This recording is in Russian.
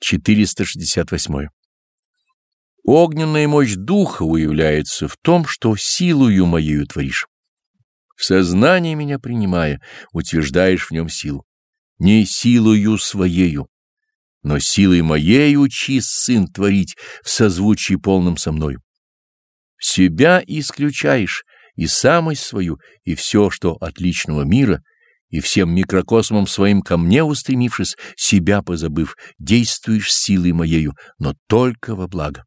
468. Огненная мощь духа уявляется в том, что силою моею творишь. В сознании меня принимая, утверждаешь в нем силу. Не силою своею, но силой моей учи, сын, творить в созвучии полном со мною. Себя исключаешь, и самость свою, и все, что от личного мира — и всем микрокосмом своим ко мне устремившись, себя позабыв, действуешь силой моею, но только во благо.